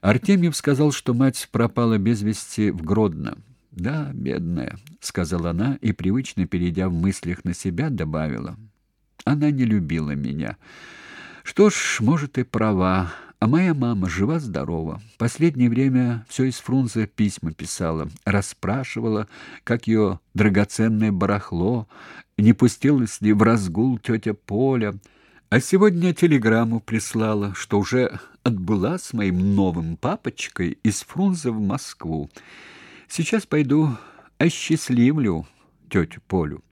Артемьев сказал, что мать пропала без вести в Гродно. «Да, бедная», — сказала она и, привычно перейдя в мыслях на себя, добавила. «Она не любила меня. Что ж, может, и права. А моя мама жива-здорова. Последнее время все из Фрунзе письма писала, расспрашивала, как ее драгоценное барахло, не пустилась ли в разгул тетя Поля. А сегодня телеграмму прислала, что уже отбыла с моим новым папочкой из Фрунзе в Москву. Сейчас пойду осчастливлю тетю Полю.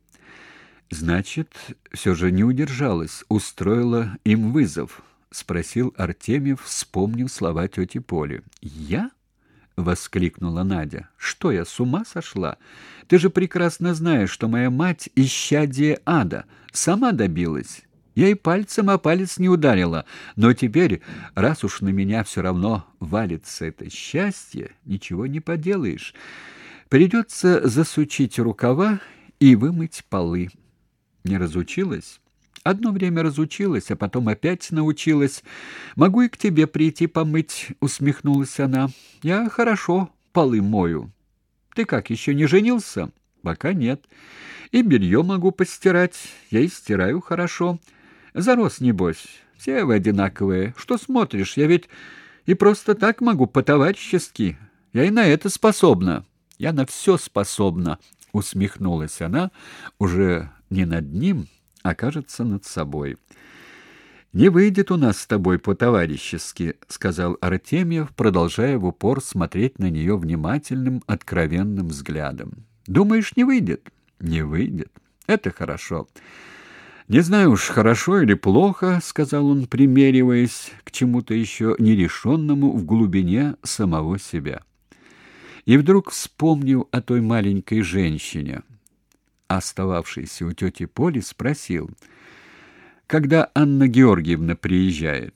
Значит, все же не удержалась, устроила им вызов, спросил Артемьев, вспомнив слова тети Поли. Я? воскликнула Надя. Что я с ума сошла? Ты же прекрасно знаешь, что моя мать исчадие ада, сама добилась. Я и пальцем о палец не ударила, но теперь, раз уж на меня все равно валится это счастье, ничего не поделаешь. Придется засучить рукава и вымыть полы. Не разучилась? Одно время разучилась, а потом опять научилась. Могу и к тебе прийти помыть, усмехнулась она. Я хорошо полы мою. Ты как, еще не женился? Пока нет. И белье могу постирать. Я и стираю хорошо. Зарос, небось. Все вы одинаковые. Что смотришь? Я ведь и просто так могу, по-товарищески. Я и на это способна. Я на все способна, усмехнулась она, уже не над ним, а, кажется, над собой. «Не выйдет у нас с тобой по-товарищески», — сказал Артемьев, продолжая в упор смотреть на нее внимательным, откровенным взглядом. «Думаешь, не выйдет?» «Не выйдет. Это хорошо». «Не знаю уж, хорошо или плохо», — сказал он, примериваясь к чему-то еще нерешенному в глубине самого себя. И вдруг вспомнил о той маленькой женщине, остававшейся у тети Поли, спросил, «Когда Анна Георгиевна приезжает?»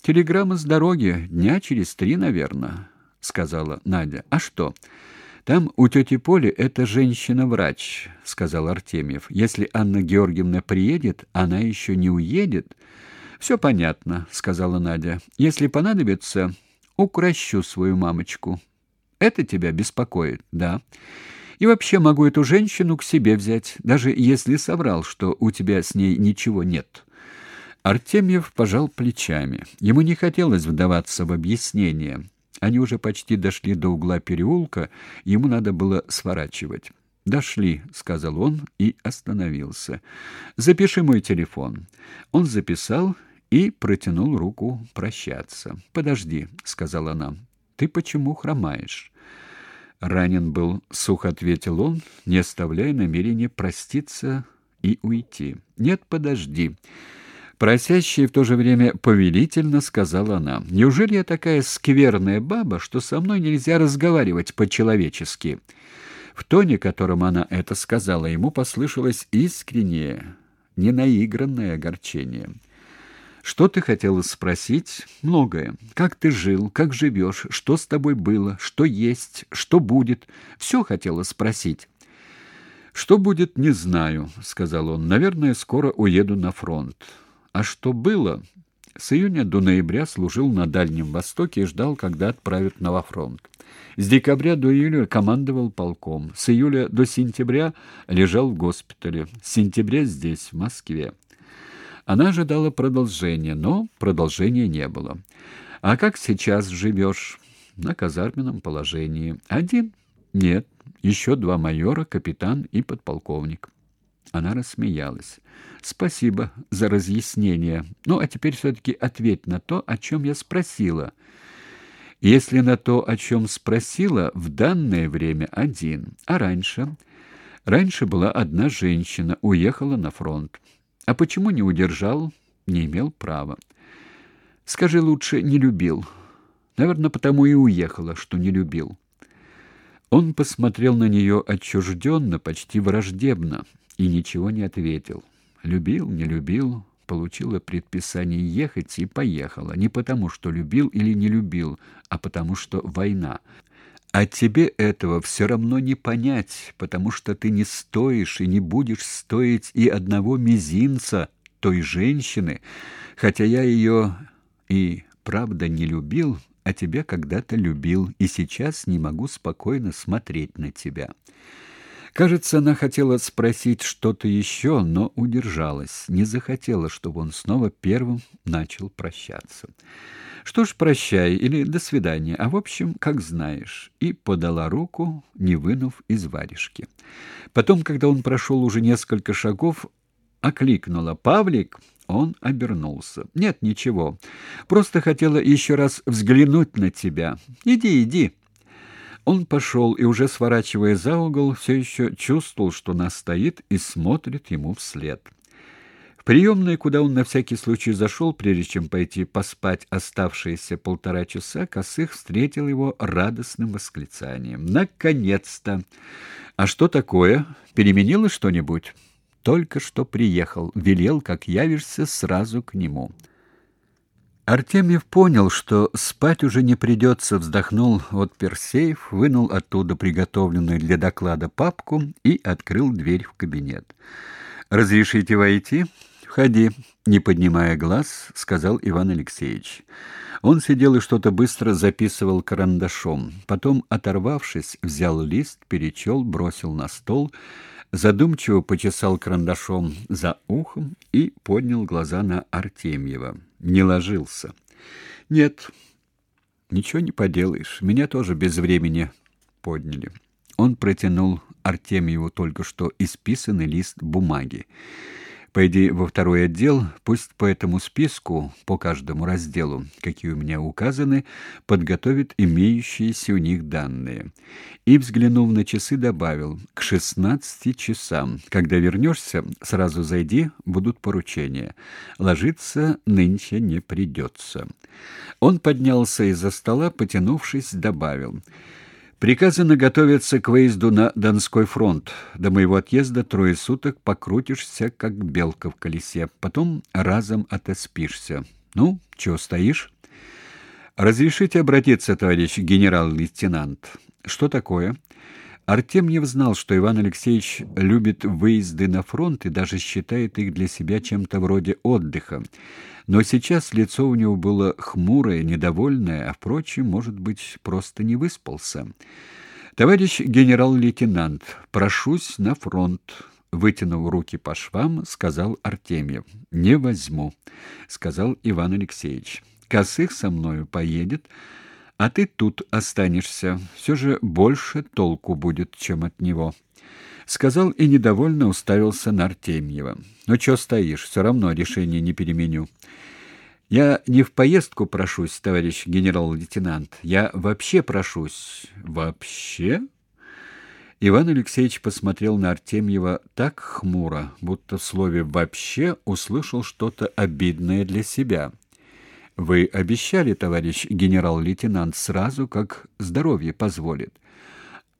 «Телеграмма с дороги, дня через три, наверное», — сказала Надя. «А что?» Там у тети Поли эта женщина-врач, сказал Артемьев. Если Анна Георгиевна приедет, она еще не уедет. «Все понятно, сказала Надя. Если понадобится, укращу свою мамочку. Это тебя беспокоит, да? И вообще могу эту женщину к себе взять, даже если соврал, что у тебя с ней ничего нет. Артемьев пожал плечами. Ему не хотелось вдаваться в объяснение. Они уже почти дошли до угла переулка, ему надо было сворачивать. «Дошли», — сказал он и остановился. «Запиши мой телефон». Он записал и протянул руку прощаться. «Подожди», — сказала она. «Ты почему хромаешь?» «Ранен был», — сухо ответил он, не оставляя намерения проститься и уйти. «Нет, подожди». Просящая в то же время повелительно сказала она: "Неужели я такая скверная баба, что со мной нельзя разговаривать по-человечески?" В тоне, которым она это сказала, ему послышалось искреннее, ненаигранное огорчение. Что ты хотела спросить? Многое. Как ты жил, как живешь, что с тобой было, что есть, что будет? Все хотела спросить. Что будет, не знаю, сказал он. Наверное, скоро уеду на фронт. А что было? С июня до ноября служил на Дальнем Востоке и ждал, когда отправят на фронт. С декабря до июля командовал полком. С июля до сентября лежал в госпитале. С сентября здесь, в Москве. Она ожидала продолжения, но продолжения не было. А как сейчас живешь? На казарменном положении. Один? Нет. Еще два майора, капитан и подполковник. Она рассмеялась. Спасибо за разъяснение. Ну, а теперь все таки ответь на то, о чем я спросила. Если на то, о чем спросила, в данное время один, а раньше раньше была одна женщина, уехала на фронт. А почему не удержал? Не имел права. Скажи лучше, не любил. Наверное, потому и уехала, что не любил. Он посмотрел на нее отчужденно, почти враждебно и ничего не ответил. Любил, не любил, получила предписание ехать и поехала, не потому, что любил или не любил, а потому что война. А тебе этого все равно не понять, потому что ты не стоишь и не будешь стоить и одного мизинца той женщины, хотя я ее и правда не любил, о тебе когда-то любил, и сейчас не могу спокойно смотреть на тебя. Кажется, она хотела спросить что-то еще, но удержалась, не захотела, чтобы он снова первым начал прощаться. Что ж, прощай или до свидания, а в общем, как знаешь, и подала руку, не вынув из варежки. Потом, когда он прошел уже несколько шагов, окликнула: "Павлик!" Он обернулся. Нет, ничего. Просто хотела еще раз взглянуть на тебя. Иди, иди. Он пошел и уже сворачивая за угол, все еще чувствовал, что она стоит и смотрит ему вслед. В приемной, куда он на всякий случай зашел, прежде чем пойти поспать оставшиеся полтора часа, Косых встретил его радостным восклицанием. «Наконец-то! А что такое? Переменилось что-нибудь?» «Только что приехал. Велел, как явишься, сразу к нему». Артемьев понял, что спать уже не придется, вздохнул от Персеев, вынул оттуда приготовленную для доклада папку и открыл дверь в кабинет. «Разрешите войти?» «Входи», — не поднимая глаз, сказал Иван Алексеевич. Он сидел и что-то быстро записывал карандашом. Потом, оторвавшись, взял лист, перечел, бросил на стол — задумчиво почесал карандашом за ухом и поднял глаза на Артемьева. Не ложился. Нет. Ничего не поделаешь. Меня тоже без времени подняли. Он протянул Артемьеву только что исписанный лист бумаги. Пойди во второй отдел, пусть по этому списку, по каждому разделу, какие у меня указаны, подготовит имеющиеся у них данные. И, взглянув на часы, добавил, к шестнадцати часам. Когда вернешься, сразу зайди, будут поручения. Ложиться нынче не придется. Он поднялся из-за стола, потянувшись, добавил — Приказано готовиться к выезду на Донской фронт. До моего отъезда трое суток покрутишься, как белка в колесе, потом разом отоспишься. Ну, чего стоишь? Разрешите обратиться, товарищ генерал-лейтенант. Что такое? Артемьев знал, что Иван Алексеевич любит выезды на фронт и даже считает их для себя чем-то вроде отдыха. Но сейчас лицо у него было хмурое, недовольное, а, впрочем, может быть, просто не выспался. «Товарищ генерал-лейтенант, прошусь на фронт», — вытянув руки по швам, сказал Артемьев. «Не возьму», — сказал Иван Алексеевич. «Косых со мною поедет» а ты тут останешься. Все же больше толку будет, чем от него. Сказал и недовольно уставился на Артемьева. Ну что стоишь, все равно решение не переменю. Я не в поездку прошусь, товарищ генерал-лейтенант. Я вообще прошусь. Вообще? Иван Алексеевич посмотрел на Артемьева так хмуро, будто в слове «вообще» услышал что-то обидное для себя. Вы обещали, товарищ генерал-лейтенант, сразу, как здоровье позволит.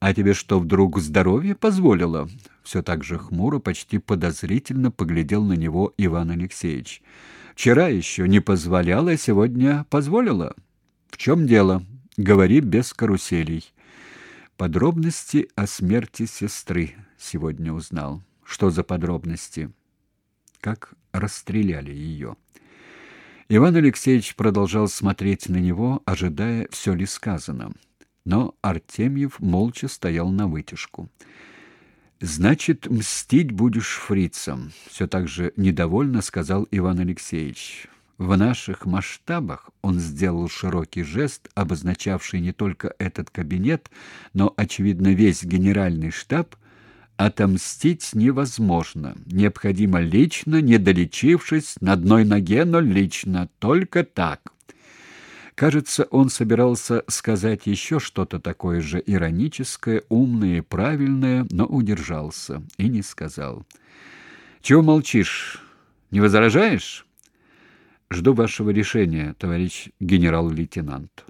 А тебе что, вдруг здоровье позволило? Все так же хмуро, почти подозрительно поглядел на него Иван Алексеевич. Вчера еще не позволяло, а сегодня позволило. В чем дело? Говори без каруселей. Подробности о смерти сестры сегодня узнал. Что за подробности? Как расстреляли ее. Иван Алексеевич продолжал смотреть на него, ожидая, все ли сказано. Но Артемьев молча стоял на вытяжку. «Значит, мстить будешь фрицам», — все так же недовольно сказал Иван Алексеевич. В наших масштабах он сделал широкий жест, обозначавший не только этот кабинет, но, очевидно, весь генеральный штаб — Отомстить невозможно. Необходимо лично, не долечившись, на одной ноге, но лично, только так. Кажется, он собирался сказать еще что-то такое же ироническое, умное и правильное, но удержался и не сказал. «Чего молчишь? Не возражаешь?» «Жду вашего решения, товарищ генерал-лейтенант».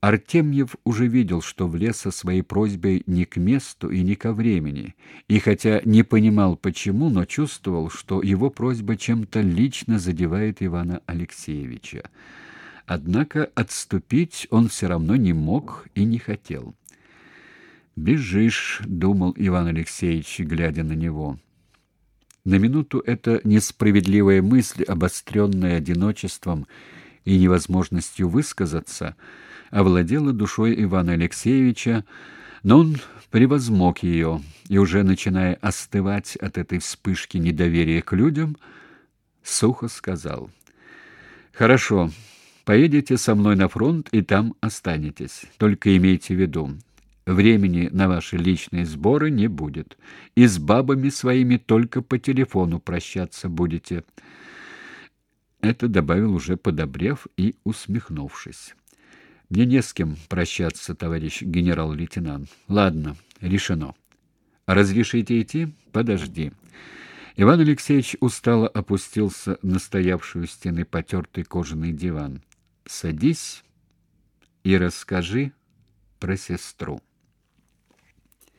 Артемьев уже видел, что влез со своей просьбой не к месту и не ко времени, и хотя не понимал почему, но чувствовал, что его просьба чем-то лично задевает Ивана Алексеевича. Однако отступить он все равно не мог и не хотел. «Бежишь», — думал Иван Алексеевич, глядя на него. На минуту эта несправедливая мысль, обостренная одиночеством, и невозможностью высказаться овладела душой Ивана Алексеевича, но он превозмог ее и уже начиная остывать от этой вспышки недоверия к людям, сухо сказал: "Хорошо, поедете со мной на фронт и там останетесь. Только имейте в виду, времени на ваши личные сборы не будет, и с бабами своими только по телефону прощаться будете". Это добавил уже подобрев и усмехнувшись. Мне не с кем прощаться, товарищ генерал-лейтенант. Ладно, решено. Разрешите идти? Подожди. Иван Алексеевич устало опустился на стоявшую стены потертый кожаный диван. Садись и расскажи про сестру.